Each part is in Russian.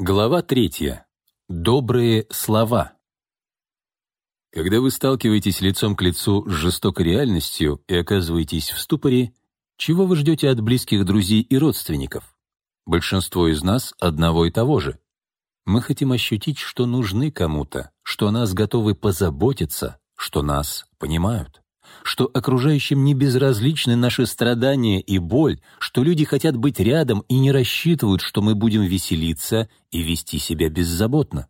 Глава третья. Добрые слова. Когда вы сталкиваетесь лицом к лицу с жестокой реальностью и оказываетесь в ступоре, чего вы ждете от близких друзей и родственников? Большинство из нас одного и того же. Мы хотим ощутить, что нужны кому-то, что нас готовы позаботиться, что нас понимают что окружающим не безразличны наши страдания и боль, что люди хотят быть рядом и не рассчитывают, что мы будем веселиться и вести себя беззаботно,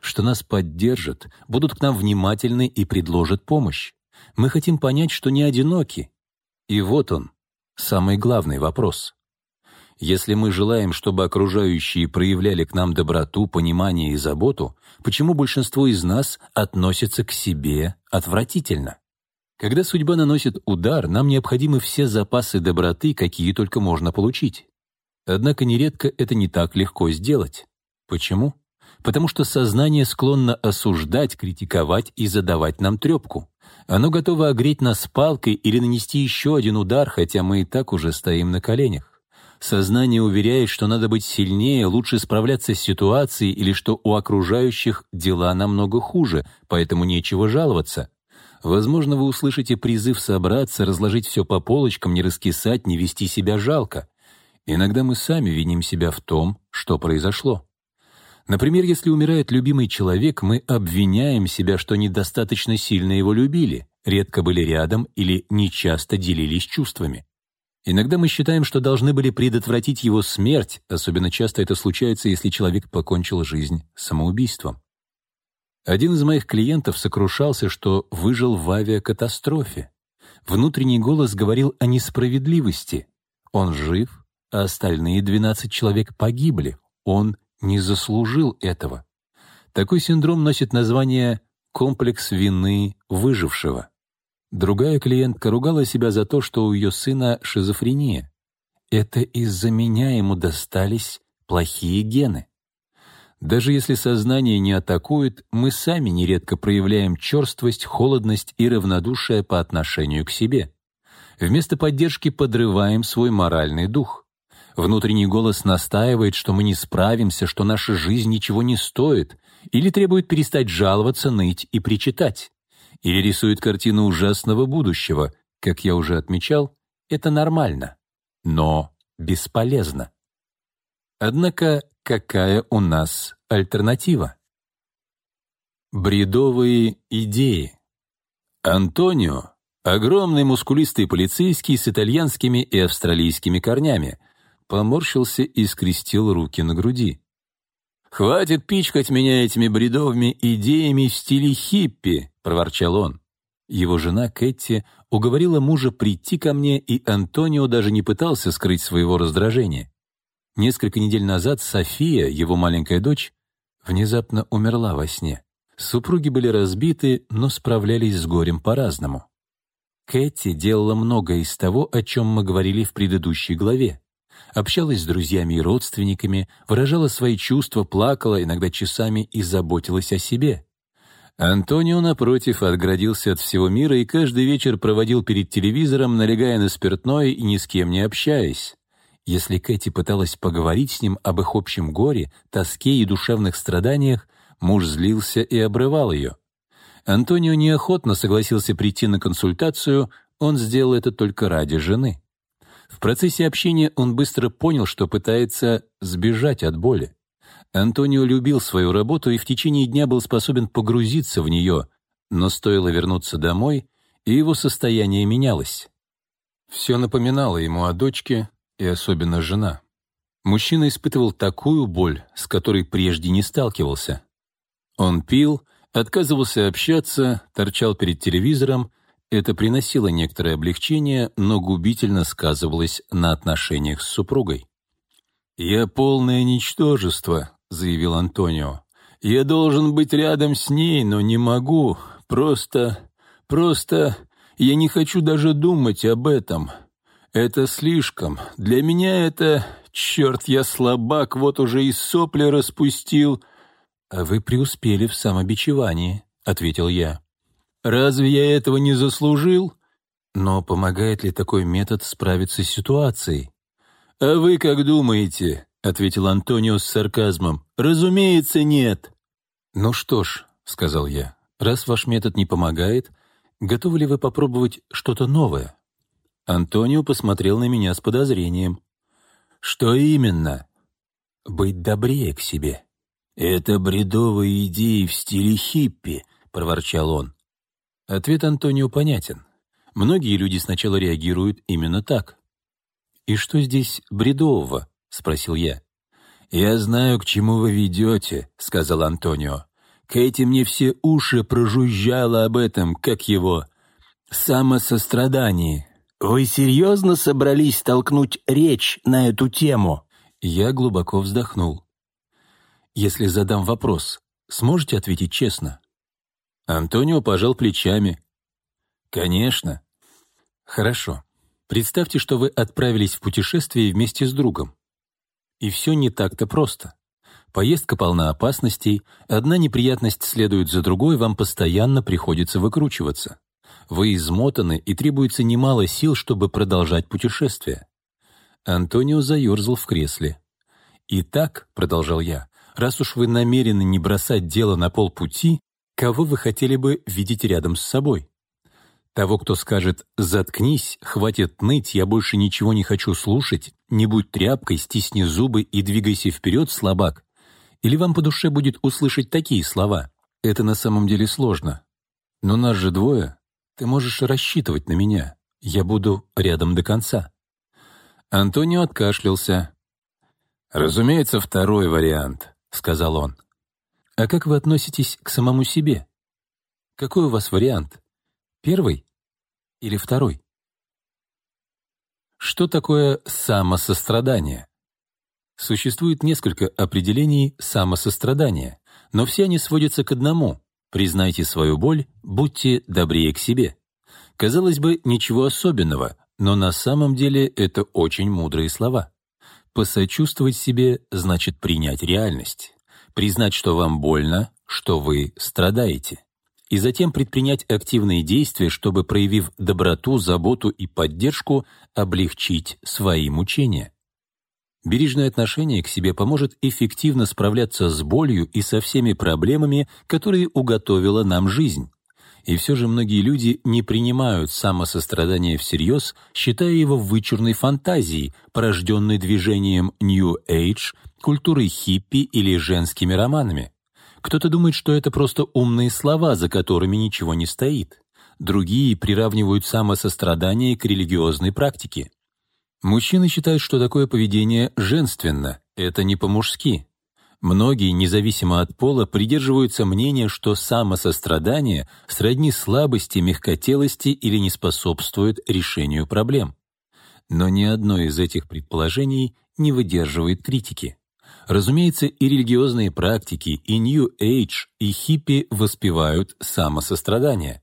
что нас поддержат, будут к нам внимательны и предложат помощь. Мы хотим понять, что не одиноки. И вот он, самый главный вопрос. Если мы желаем, чтобы окружающие проявляли к нам доброту, понимание и заботу, почему большинство из нас относятся к себе отвратительно? Когда судьба наносит удар, нам необходимы все запасы доброты, какие только можно получить. Однако нередко это не так легко сделать. Почему? Потому что сознание склонно осуждать, критиковать и задавать нам трепку. Оно готово огреть нас палкой или нанести еще один удар, хотя мы и так уже стоим на коленях. Сознание уверяет, что надо быть сильнее, лучше справляться с ситуацией или что у окружающих дела намного хуже, поэтому нечего жаловаться. Возможно, вы услышите призыв собраться, разложить все по полочкам, не раскисать, не вести себя жалко. Иногда мы сами виним себя в том, что произошло. Например, если умирает любимый человек, мы обвиняем себя, что недостаточно сильно его любили, редко были рядом или нечасто делились чувствами. Иногда мы считаем, что должны были предотвратить его смерть, особенно часто это случается, если человек покончил жизнь самоубийством. Один из моих клиентов сокрушался, что выжил в авиакатастрофе. Внутренний голос говорил о несправедливости. Он жив, а остальные 12 человек погибли. Он не заслужил этого. Такой синдром носит название «комплекс вины выжившего». Другая клиентка ругала себя за то, что у ее сына шизофрения. Это из-за меня ему достались плохие гены. Даже если сознание не атакует, мы сами нередко проявляем черствость, холодность и равнодушие по отношению к себе. Вместо поддержки подрываем свой моральный дух. Внутренний голос настаивает, что мы не справимся, что наша жизнь ничего не стоит, или требует перестать жаловаться, ныть и причитать. Или рисует картину ужасного будущего. Как я уже отмечал, это нормально, но бесполезно. Однако какая у нас альтернатива? Бредовые идеи. Антонио — огромный мускулистый полицейский с итальянскими и австралийскими корнями, поморщился и скрестил руки на груди. «Хватит пичкать меня этими бредовыми идеями в стиле хиппи», — проворчал он. Его жена Кэти уговорила мужа прийти ко мне, и Антонио даже не пытался скрыть своего раздражения. Несколько недель назад София, его маленькая дочь, внезапно умерла во сне. Супруги были разбиты, но справлялись с горем по-разному. Кэти делала многое из того, о чем мы говорили в предыдущей главе. Общалась с друзьями и родственниками, выражала свои чувства, плакала иногда часами и заботилась о себе. Антонио, напротив, отградился от всего мира и каждый вечер проводил перед телевизором, налегая на спиртное и ни с кем не общаясь. Если Кэти пыталась поговорить с ним об их общем горе, тоске и душевных страданиях, муж злился и обрывал ее. Антонио неохотно согласился прийти на консультацию, он сделал это только ради жены. В процессе общения он быстро понял, что пытается сбежать от боли. Антонио любил свою работу и в течение дня был способен погрузиться в нее, но стоило вернуться домой, и его состояние менялось. Все напоминало ему о дочке, и особенно жена. Мужчина испытывал такую боль, с которой прежде не сталкивался. Он пил, отказывался общаться, торчал перед телевизором. Это приносило некоторое облегчение, но губительно сказывалось на отношениях с супругой. «Я полное ничтожество», — заявил Антонио. «Я должен быть рядом с ней, но не могу. Просто... просто... Я не хочу даже думать об этом. Это слишком. Для меня это... Черт, я слабак, вот уже и сопли распустил. А вы преуспели в самобичевании, — ответил я. Разве я этого не заслужил? Но помогает ли такой метод справиться с ситуацией? А вы как думаете? — ответил Антонио с сарказмом. «Разумеется, нет». «Ну что ж», — сказал я, — «раз ваш метод не помогает, готовы ли вы попробовать что-то новое?» Антонио посмотрел на меня с подозрением. «Что именно?» «Быть добрее к себе». «Это бредовые идеи в стиле хиппи», — проворчал он. Ответ Антонио понятен. Многие люди сначала реагируют именно так. «И что здесь бредового?» — спросил я. «Я знаю, к чему вы ведете», — сказал Антонио. «Кэти мне все уши прожужжала об этом, как его, самосострадании». «Вы серьезно собрались толкнуть речь на эту тему?» Я глубоко вздохнул. «Если задам вопрос, сможете ответить честно?» Антонио пожал плечами. «Конечно». «Хорошо. Представьте, что вы отправились в путешествие вместе с другом. И все не так-то просто. Поездка полна опасностей, одна неприятность следует за другой, вам постоянно приходится выкручиваться. Вы измотаны, и требуется немало сил, чтобы продолжать путешествие. Антонио заерзал в кресле. «Итак», — продолжал я, — «раз уж вы намерены не бросать дело на полпути, кого вы хотели бы видеть рядом с собой?» Того, кто скажет «заткнись, хватит ныть, я больше ничего не хочу слушать, не будь тряпкой, стисни зубы и двигайся вперед, слабак». Или вам по душе будет услышать такие слова? Это на самом деле сложно. Но нас же двое, ты можешь рассчитывать на меня. Я буду рядом до конца». Антонио откашлялся. «Разумеется, второй вариант», — сказал он. «А как вы относитесь к самому себе? Какой у вас вариант? Первый или второй?» Что такое самосострадание? Существует несколько определений самосострадания, но все они сводятся к одному Признайте свою боль, будьте добрее к себе. Казалось бы, ничего особенного, но на самом деле это очень мудрые слова. Посочувствовать себе значит принять реальность, признать, что вам больно, что вы страдаете, и затем предпринять активные действия, чтобы, проявив доброту, заботу и поддержку, облегчить свои мучения. Бережное отношение к себе поможет эффективно справляться с болью и со всеми проблемами, которые уготовила нам жизнь. И все же многие люди не принимают самосострадание всерьез, считая его вычурной фантазией, порожденной движением New Age, культурой хиппи или женскими романами. Кто-то думает, что это просто умные слова, за которыми ничего не стоит. Другие приравнивают самосострадание к религиозной практике. Мужчины считают, что такое поведение женственно, это не по-мужски. Многие, независимо от пола, придерживаются мнения, что самосострадание сродни слабости, мягкотелости или не способствует решению проблем. Но ни одно из этих предположений не выдерживает критики. Разумеется, и религиозные практики, и New Age, и хиппи воспевают самосострадание.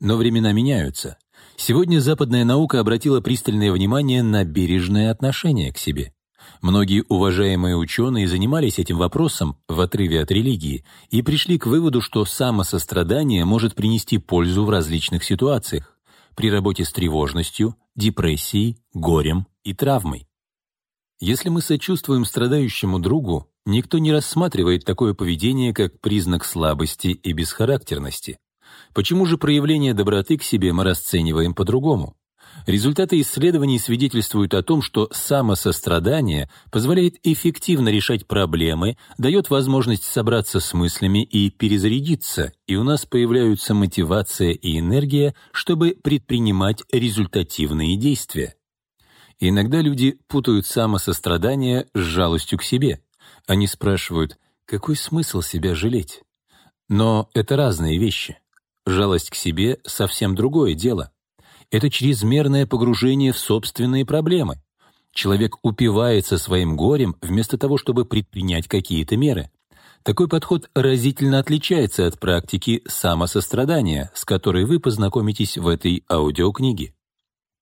Но времена меняются. Сегодня западная наука обратила пристальное внимание на бережное отношение к себе. Многие уважаемые ученые занимались этим вопросом в отрыве от религии и пришли к выводу, что самосострадание может принести пользу в различных ситуациях при работе с тревожностью, депрессией, горем и травмой. Если мы сочувствуем страдающему другу, никто не рассматривает такое поведение как признак слабости и бесхарактерности. Почему же проявление доброты к себе мы расцениваем по-другому? Результаты исследований свидетельствуют о том, что самосострадание позволяет эффективно решать проблемы, дает возможность собраться с мыслями и перезарядиться, и у нас появляются мотивация и энергия, чтобы предпринимать результативные действия. Иногда люди путают самосострадание с жалостью к себе. Они спрашивают, какой смысл себя жалеть? Но это разные вещи. Жалость к себе — совсем другое дело. Это чрезмерное погружение в собственные проблемы. Человек упивается своим горем вместо того, чтобы предпринять какие-то меры. Такой подход разительно отличается от практики самосострадания, с которой вы познакомитесь в этой аудиокниге.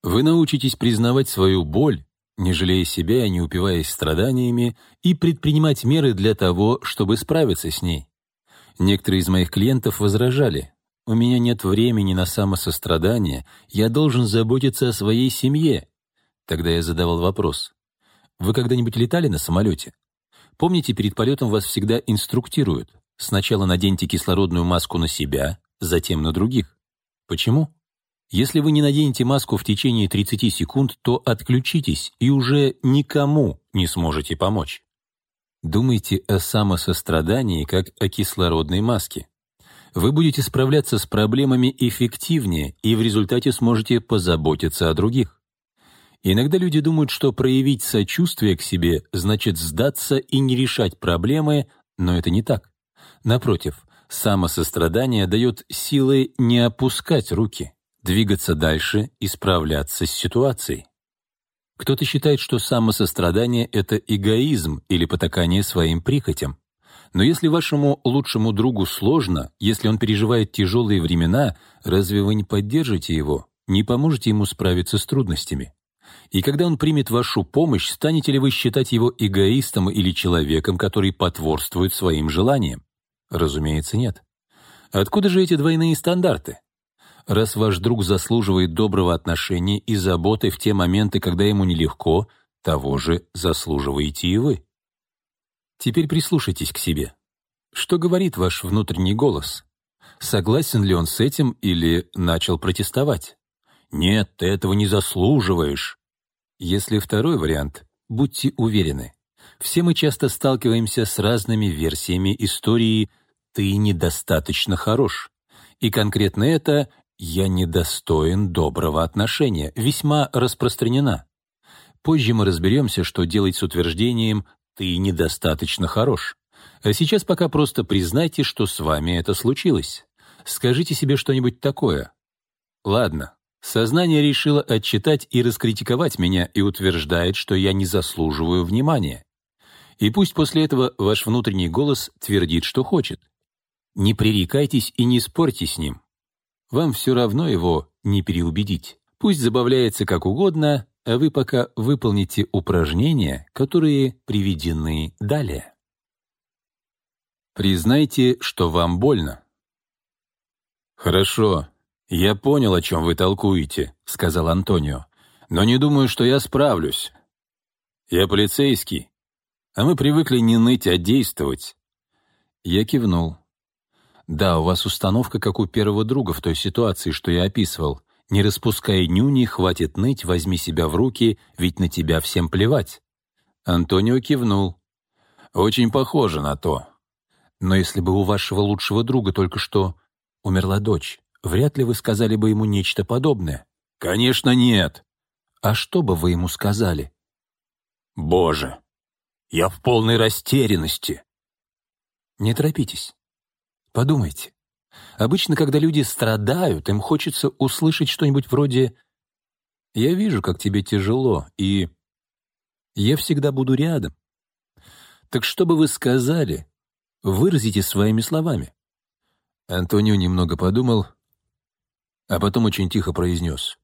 Вы научитесь признавать свою боль, не жалея себя и не упиваясь страданиями, и предпринимать меры для того, чтобы справиться с ней. Некоторые из моих клиентов возражали, у меня нет времени на самосострадание, я должен заботиться о своей семье. Тогда я задавал вопрос. Вы когда-нибудь летали на самолете? Помните, перед полетом вас всегда инструктируют. Сначала наденьте кислородную маску на себя, затем на других. Почему? Если вы не наденете маску в течение 30 секунд, то отключитесь и уже никому не сможете помочь. Думайте о самосострадании как о кислородной маске. Вы будете справляться с проблемами эффективнее и в результате сможете позаботиться о других. Иногда люди думают, что проявить сочувствие к себе значит сдаться и не решать проблемы, но это не так. Напротив, самосострадание дает силы не опускать руки, двигаться дальше и справляться с ситуацией. Кто-то считает, что самосострадание — это эгоизм или потакание своим прихотям. Но если вашему лучшему другу сложно, если он переживает тяжелые времена, разве вы не поддержите его, не поможете ему справиться с трудностями? И когда он примет вашу помощь, станете ли вы считать его эгоистом или человеком, который потворствует своим желаниям? Разумеется, нет. Откуда же эти двойные стандарты? Раз ваш друг заслуживает доброго отношения и заботы в те моменты, когда ему нелегко, того же заслуживаете и вы. Теперь прислушайтесь к себе. Что говорит ваш внутренний голос? Согласен ли он с этим или начал протестовать? «Нет, ты этого не заслуживаешь». Если второй вариант, будьте уверены. Все мы часто сталкиваемся с разными версиями истории «ты недостаточно хорош». И конкретно это «я недостоин доброго отношения» весьма распространена. Позже мы разберемся, что делать с утверждением «ты недостаточно хорош». А сейчас пока просто признайте, что с вами это случилось. Скажите себе что-нибудь такое. Ладно, сознание решило отчитать и раскритиковать меня и утверждает, что я не заслуживаю внимания. И пусть после этого ваш внутренний голос твердит, что хочет. Не пререкайтесь и не спорьте с ним. Вам все равно его не переубедить. Пусть забавляется как угодно, а вы пока выполните упражнения, которые приведены далее. Признайте, что вам больно. «Хорошо, я понял, о чем вы толкуете», — сказал Антонио. «Но не думаю, что я справлюсь. Я полицейский, а мы привыкли не ныть, а действовать». Я кивнул. Да, у вас установка, как у первого друга в той ситуации, что я описывал. Не распускай нюни, хватит ныть, возьми себя в руки, ведь на тебя всем плевать. Антонио кивнул. Очень похоже на то. Но если бы у вашего лучшего друга только что умерла дочь, вряд ли вы сказали бы ему нечто подобное. Конечно, нет. А что бы вы ему сказали? Боже, я в полной растерянности. Не торопитесь. Подумайте. Обычно, когда люди страдают, им хочется услышать что-нибудь вроде «Я вижу, как тебе тяжело, и я всегда буду рядом». Так что бы вы сказали? Выразите своими словами. Антонио немного подумал, а потом очень тихо произнес.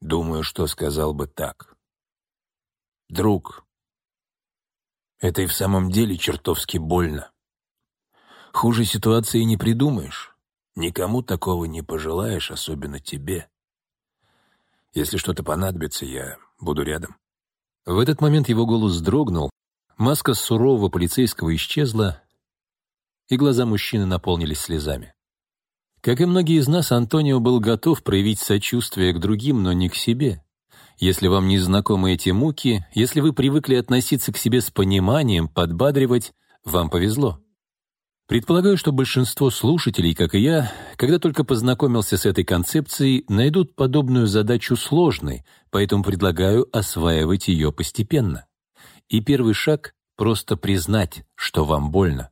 «Думаю, что сказал бы так. Друг, это и в самом деле чертовски больно. Хуже ситуации не придумаешь. Никому такого не пожелаешь, особенно тебе. Если что-то понадобится, я буду рядом». В этот момент его голос дрогнул, маска сурового полицейского исчезла, и глаза мужчины наполнились слезами. Как и многие из нас, Антонио был готов проявить сочувствие к другим, но не к себе. Если вам не знакомы эти муки, если вы привыкли относиться к себе с пониманием, подбадривать, вам повезло. Предполагаю, что большинство слушателей, как и я, когда только познакомился с этой концепцией, найдут подобную задачу сложной, поэтому предлагаю осваивать ее постепенно. И первый шаг — просто признать, что вам больно.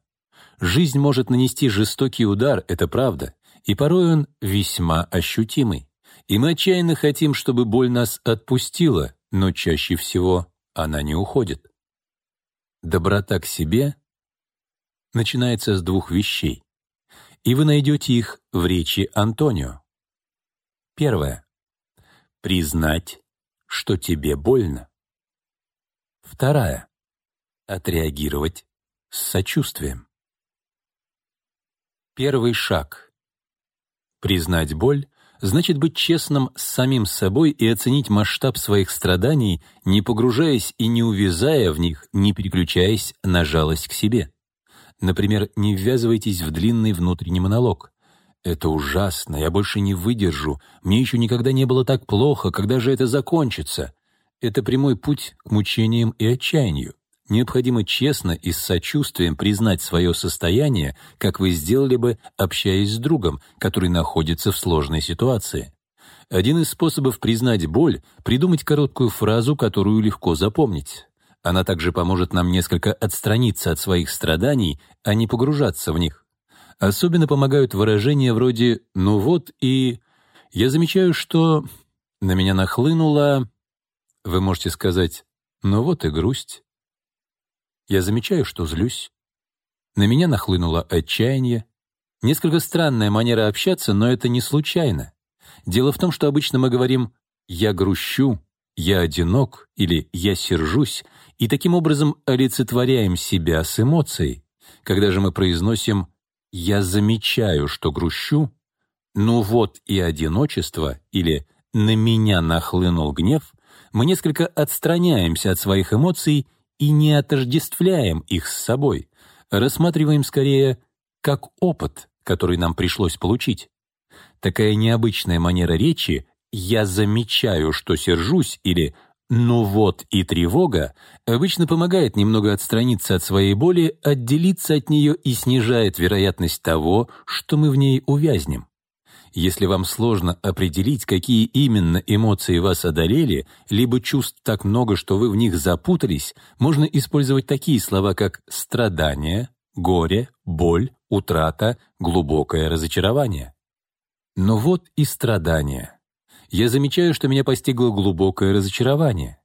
Жизнь может нанести жестокий удар, это правда, и порой он весьма ощутимый. И мы отчаянно хотим, чтобы боль нас отпустила, но чаще всего она не уходит. Доброта к себе начинается с двух вещей, и вы найдете их в речи Антонио. Первое. Признать, что тебе больно. Вторая. Отреагировать с сочувствием. Первый шаг. Признать боль значит быть честным с самим собой и оценить масштаб своих страданий, не погружаясь и не увязая в них, не переключаясь на жалость к себе. Например, не ввязывайтесь в длинный внутренний монолог. «Это ужасно, я больше не выдержу, мне еще никогда не было так плохо, когда же это закончится?» Это прямой путь к мучениям и отчаянию. Необходимо честно и с сочувствием признать свое состояние, как вы сделали бы, общаясь с другом, который находится в сложной ситуации. Один из способов признать боль — придумать короткую фразу, которую легко запомнить. Она также поможет нам несколько отстраниться от своих страданий, а не погружаться в них. Особенно помогают выражения вроде «ну вот» и «я замечаю, что на меня нахлынула...» Вы можете сказать «ну вот и грусть». Я замечаю, что злюсь. На меня нахлынуло отчаяние. Несколько странная манера общаться, но это не случайно. Дело в том, что обычно мы говорим «я грущу», «я одинок» или «я сержусь», и таким образом олицетворяем себя с эмоцией. Когда же мы произносим «я замечаю, что грущу», «ну вот и одиночество» или «на меня нахлынул гнев», мы несколько отстраняемся от своих эмоций и не отождествляем их с собой, рассматриваем скорее как опыт, который нам пришлось получить. Такая необычная манера речи «я замечаю, что сержусь» или «ну вот и тревога» обычно помогает немного отстраниться от своей боли, отделиться от нее и снижает вероятность того, что мы в ней увязнем. Если вам сложно определить, какие именно эмоции вас одолели, либо чувств так много, что вы в них запутались, можно использовать такие слова, как «страдание», «горе», «боль», «утрата», «глубокое разочарование». Но вот и страдание. Я замечаю, что меня постигло глубокое разочарование.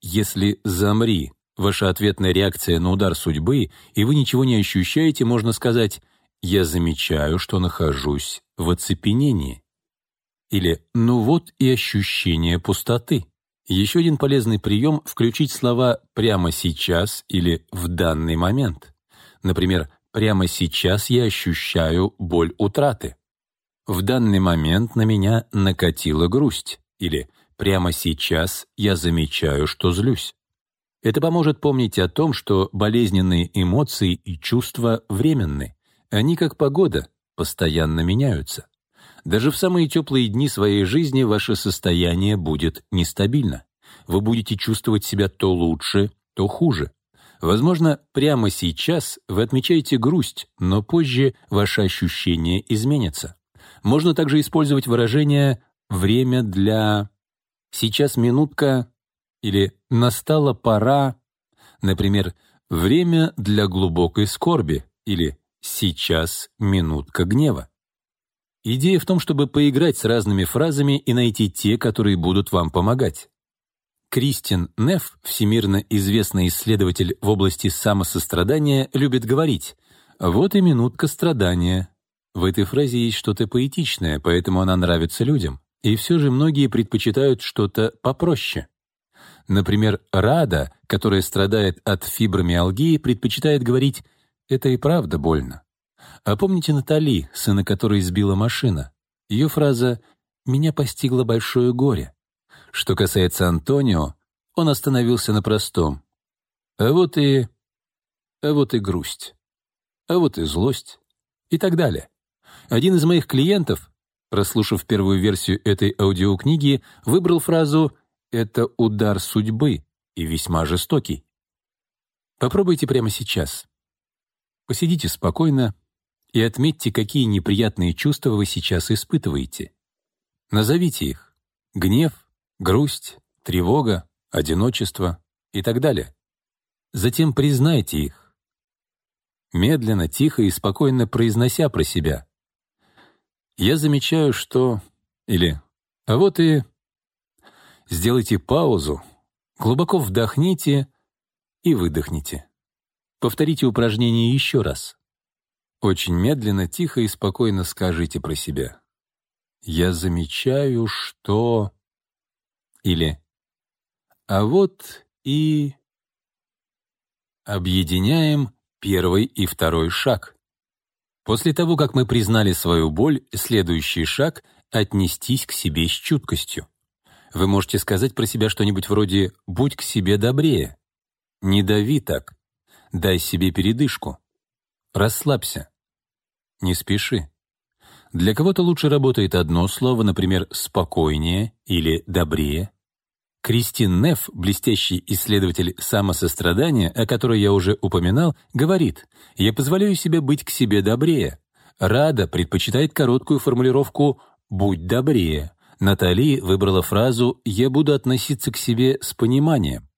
Если «замри» — ваша ответная реакция на удар судьбы, и вы ничего не ощущаете, можно сказать «я замечаю, что нахожусь в оцепенении. Или «ну вот и ощущение пустоты». Еще один полезный прием — включить слова «прямо сейчас» или «в данный момент». Например, «прямо сейчас я ощущаю боль утраты». «В данный момент на меня накатила грусть» или «прямо сейчас я замечаю, что злюсь». Это поможет помнить о том, что болезненные эмоции и чувства временны. Они, как погода, постоянно меняются. Даже в самые теплые дни своей жизни ваше состояние будет нестабильно. Вы будете чувствовать себя то лучше, то хуже. Возможно, прямо сейчас вы отмечаете грусть, но позже ваши ощущения изменятся. Можно также использовать выражение «время для...» «сейчас минутка» или «настала пора», например, «время для глубокой скорби» или Сейчас минутка гнева. Идея в том, чтобы поиграть с разными фразами и найти те, которые будут вам помогать. Кристин Неф, всемирно известный исследователь в области самосострадания, любит говорить «Вот и минутка страдания». В этой фразе есть что-то поэтичное, поэтому она нравится людям. И все же многие предпочитают что-то попроще. Например, Рада, которая страдает от фибромиалгии, предпочитает говорить это и правда больно. А помните Натали, сына которой сбила машина? Ее фраза «Меня постигло большое горе». Что касается Антонио, он остановился на простом. А вот и... а вот и грусть. А вот и злость. И так далее. Один из моих клиентов, прослушав первую версию этой аудиокниги, выбрал фразу «Это удар судьбы и весьма жестокий». Попробуйте прямо сейчас. Посидите спокойно и отметьте, какие неприятные чувства вы сейчас испытываете. Назовите их — гнев, грусть, тревога, одиночество и так далее. Затем признайте их. Медленно, тихо и спокойно произнося про себя. «Я замечаю, что...» или «А вот и...» Сделайте паузу, глубоко вдохните и выдохните. Повторите упражнение еще раз. Очень медленно, тихо и спокойно скажите про себя. «Я замечаю, что...» Или «А вот и...» Объединяем первый и второй шаг. После того, как мы признали свою боль, следующий шаг отнестись к себе с чуткостью. Вы можете сказать про себя что-нибудь вроде «будь к себе добрее», «не дави так», «дай себе передышку», «расслабься», «не спеши». Для кого-то лучше работает одно слово, например, «спокойнее» или «добрее». Кристин Неф, блестящий исследователь самосострадания, о которой я уже упоминал, говорит, «Я позволяю себе быть к себе добрее». Рада предпочитает короткую формулировку «будь добрее». Натали выбрала фразу «я буду относиться к себе с пониманием».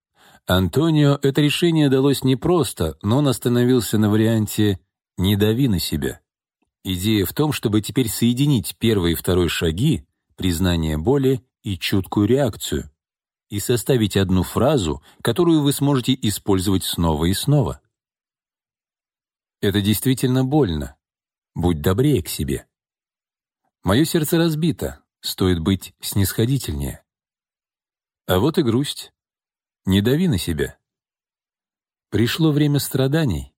Антонио это решение далось непросто, но он остановился на варианте «не дави на себя». Идея в том, чтобы теперь соединить первый и второй шаги, признание боли и чуткую реакцию, и составить одну фразу, которую вы сможете использовать снова и снова. Это действительно больно. Будь добрее к себе. Мое сердце разбито, стоит быть снисходительнее. А вот и грусть. Не дави на себя. Пришло время страданий,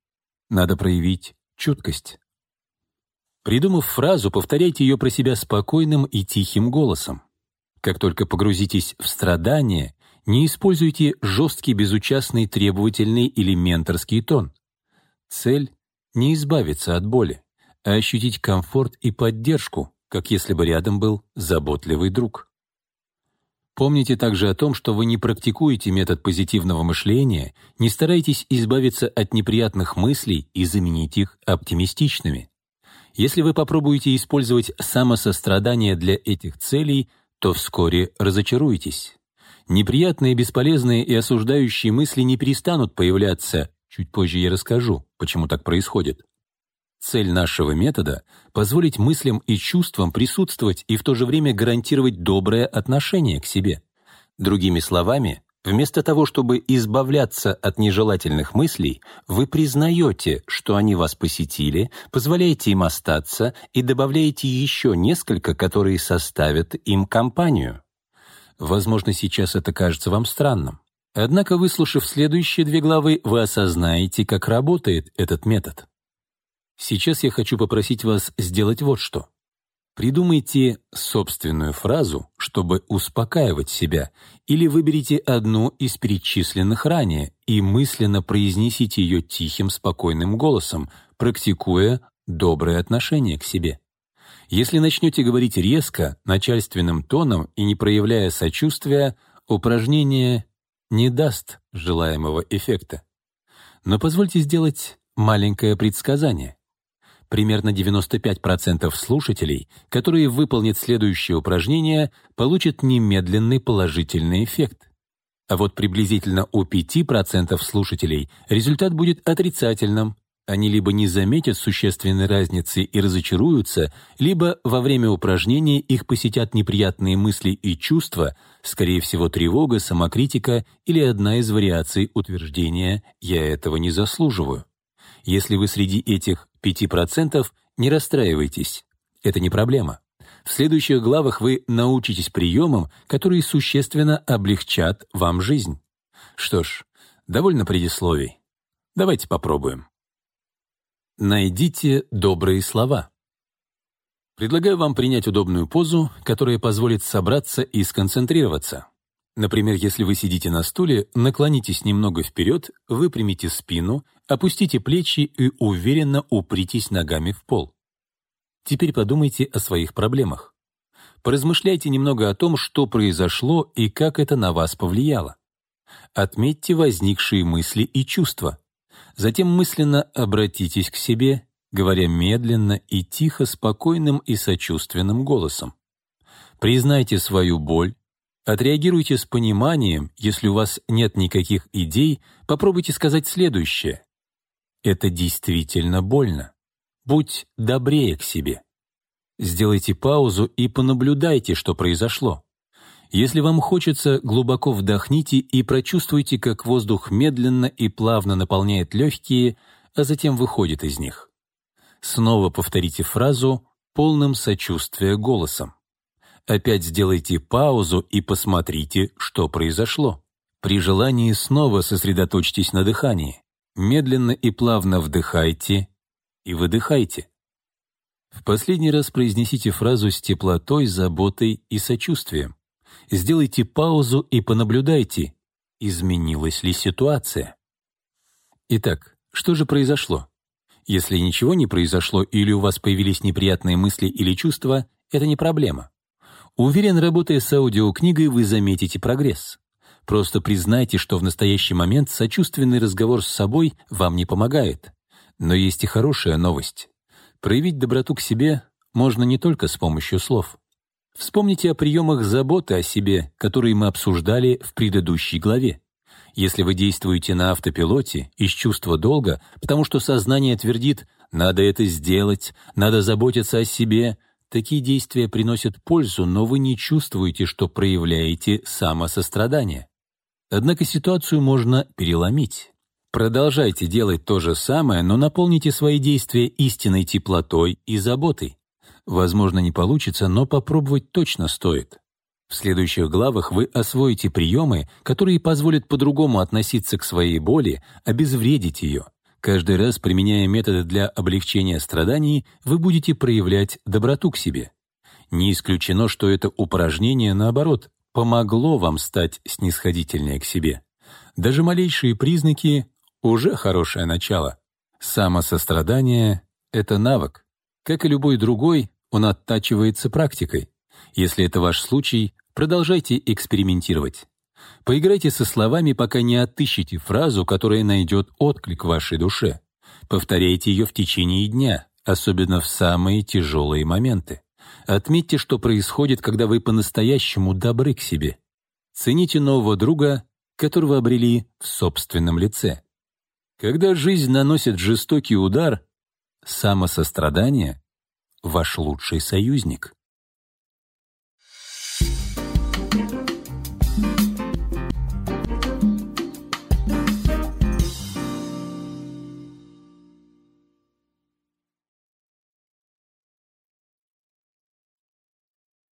надо проявить чуткость. Придумав фразу, повторяйте ее про себя спокойным и тихим голосом. Как только погрузитесь в страдания, не используйте жесткий, безучастный, требовательный или менторский тон. Цель — не избавиться от боли, а ощутить комфорт и поддержку, как если бы рядом был заботливый друг. Помните также о том, что вы не практикуете метод позитивного мышления, не старайтесь избавиться от неприятных мыслей и заменить их оптимистичными. Если вы попробуете использовать самосострадание для этих целей, то вскоре разочаруетесь. Неприятные, бесполезные и осуждающие мысли не перестанут появляться. Чуть позже я расскажу, почему так происходит. Цель нашего метода — позволить мыслям и чувствам присутствовать и в то же время гарантировать доброе отношение к себе. Другими словами, вместо того, чтобы избавляться от нежелательных мыслей, вы признаете, что они вас посетили, позволяете им остаться и добавляете еще несколько, которые составят им компанию. Возможно, сейчас это кажется вам странным. Однако, выслушав следующие две главы, вы осознаете, как работает этот метод. Сейчас я хочу попросить вас сделать вот что. Придумайте собственную фразу, чтобы успокаивать себя, или выберите одну из перечисленных ранее и мысленно произнесите ее тихим, спокойным голосом, практикуя доброе отношение к себе. Если начнете говорить резко, начальственным тоном и не проявляя сочувствия, упражнение не даст желаемого эффекта. Но позвольте сделать маленькое предсказание примерно 95% слушателей, которые выполнят следующее упражнение, получат немедленный положительный эффект. А вот приблизительно у 5% слушателей результат будет отрицательным. Они либо не заметят существенной разницы и разочаруются, либо во время упражнения их посетят неприятные мысли и чувства, скорее всего, тревога, самокритика или одна из вариаций утверждения «я этого не заслуживаю». Если вы среди этих 5%, не расстраивайтесь. Это не проблема. В следующих главах вы научитесь приемам, которые существенно облегчат вам жизнь. Что ж, довольно предисловий. Давайте попробуем. Найдите добрые слова. Предлагаю вам принять удобную позу, которая позволит собраться и сконцентрироваться. Например, если вы сидите на стуле, наклонитесь немного вперед, выпрямите спину, опустите плечи и уверенно упритесь ногами в пол. Теперь подумайте о своих проблемах. Поразмышляйте немного о том, что произошло и как это на вас повлияло. Отметьте возникшие мысли и чувства. Затем мысленно обратитесь к себе, говоря медленно и тихо, спокойным и сочувственным голосом. Признайте свою боль, Отреагируйте с пониманием, если у вас нет никаких идей, попробуйте сказать следующее. Это действительно больно. Будь добрее к себе. Сделайте паузу и понаблюдайте, что произошло. Если вам хочется, глубоко вдохните и прочувствуйте, как воздух медленно и плавно наполняет легкие, а затем выходит из них. Снова повторите фразу полным сочувствия голосом. Опять сделайте паузу и посмотрите, что произошло. При желании снова сосредоточьтесь на дыхании. Медленно и плавно вдыхайте и выдыхайте. В последний раз произнесите фразу с теплотой, заботой и сочувствием. Сделайте паузу и понаблюдайте, изменилась ли ситуация. Итак, что же произошло? Если ничего не произошло или у вас появились неприятные мысли или чувства, это не проблема. Уверен, работая с аудиокнигой, вы заметите прогресс. Просто признайте, что в настоящий момент сочувственный разговор с собой вам не помогает. Но есть и хорошая новость. Проявить доброту к себе можно не только с помощью слов. Вспомните о приемах заботы о себе, которые мы обсуждали в предыдущей главе. Если вы действуете на автопилоте, из чувства долга, потому что сознание твердит «надо это сделать», «надо заботиться о себе», такие действия приносят пользу, но вы не чувствуете, что проявляете самосострадание. Однако ситуацию можно переломить. Продолжайте делать то же самое, но наполните свои действия истинной теплотой и заботой. Возможно, не получится, но попробовать точно стоит. В следующих главах вы освоите приемы, которые позволят по-другому относиться к своей боли, обезвредить ее. Каждый раз, применяя методы для облегчения страданий, вы будете проявлять доброту к себе. Не исключено, что это упражнение, наоборот, помогло вам стать снисходительнее к себе. Даже малейшие признаки — уже хорошее начало. Самосострадание — это навык. Как и любой другой, он оттачивается практикой. Если это ваш случай, продолжайте экспериментировать. Поиграйте со словами, пока не отыщете фразу, которая найдет отклик в вашей душе. Повторяйте ее в течение дня, особенно в самые тяжелые моменты. Отметьте, что происходит, когда вы по-настоящему добры к себе. Цените нового друга, которого обрели в собственном лице. Когда жизнь наносит жестокий удар, самосострадание — ваш лучший союзник.